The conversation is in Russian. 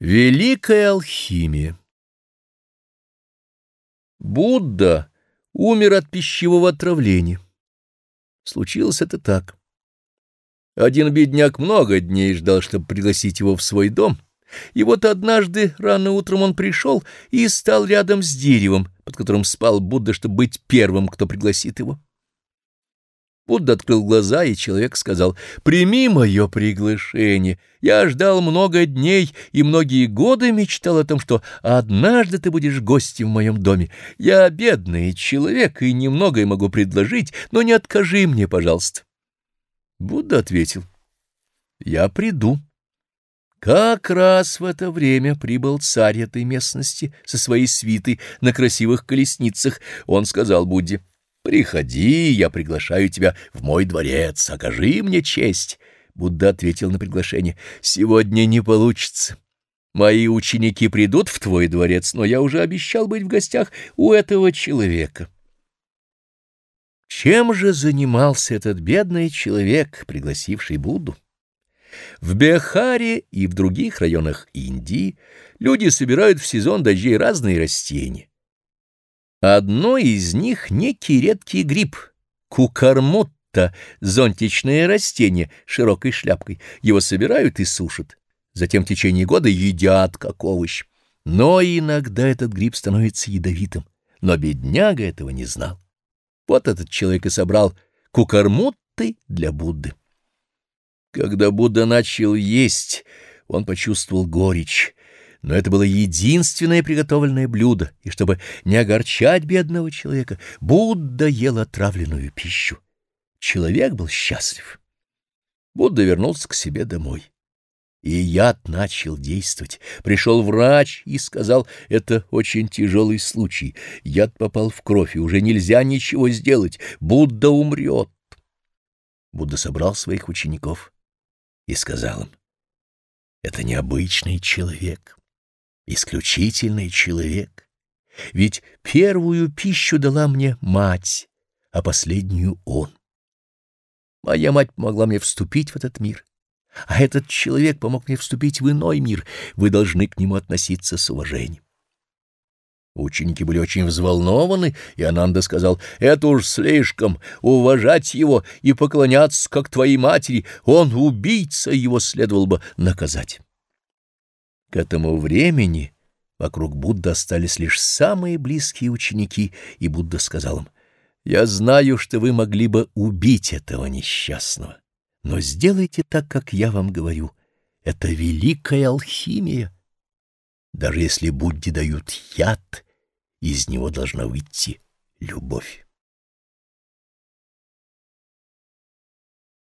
Великая алхимия Будда умер от пищевого отравления. Случилось это так. Один бедняк много дней ждал, чтобы пригласить его в свой дом, и вот однажды рано утром он пришел и стал рядом с деревом, под которым спал Будда, чтобы быть первым, кто пригласит его. Будда открыл глаза, и человек сказал, «Прими мое приглашение. Я ждал много дней и многие годы мечтал о том, что однажды ты будешь гостем в моем доме. Я бедный человек и немногое могу предложить, но не откажи мне, пожалуйста». Будда ответил, «Я приду». Как раз в это время прибыл царь этой местности со своей свитой на красивых колесницах. Он сказал Будде, — «Приходи, я приглашаю тебя в мой дворец, окажи мне честь». Будда ответил на приглашение, «Сегодня не получится. Мои ученики придут в твой дворец, но я уже обещал быть в гостях у этого человека». Чем же занимался этот бедный человек, пригласивший Будду? В Бехаре и в других районах Индии люди собирают в сезон дождей разные растения. Одно из них — некий редкий гриб, кукармутта, зонтичное растение широкой шляпкой. Его собирают и сушат. Затем в течение года едят, как овощ. Но иногда этот гриб становится ядовитым. Но бедняга этого не знал. Вот этот человек и собрал кукармутты для Будды. Когда Будда начал есть, он почувствовал горечь но это было единственное приготовленное блюдо, и чтобы не огорчать бедного человека, Будда ел отравленную пищу. Человек был счастлив. Будда вернулся к себе домой. И яд начал действовать. Пришел врач и сказал, это очень тяжелый случай. Яд попал в кровь, и уже нельзя ничего сделать. Будда умрет. Будда собрал своих учеников и сказал им, это необычный человек исключительный человек. Ведь первую пищу дала мне мать, а последнюю он. Моя мать помогла мне вступить в этот мир, а этот человек помог мне вступить в иной мир. Вы должны к нему относиться с уважением. Ученики были очень взволнованы, и Ананда сказал, «Это уж слишком, уважать его и поклоняться, как твоей матери. Он убийца, его следовало бы наказать». К этому времени вокруг Будды остались лишь самые близкие ученики, и Будда сказал им, «Я знаю, что вы могли бы убить этого несчастного, но сделайте так, как я вам говорю. Это великая алхимия. Даже если Будде дают яд, из него должна выйти любовь».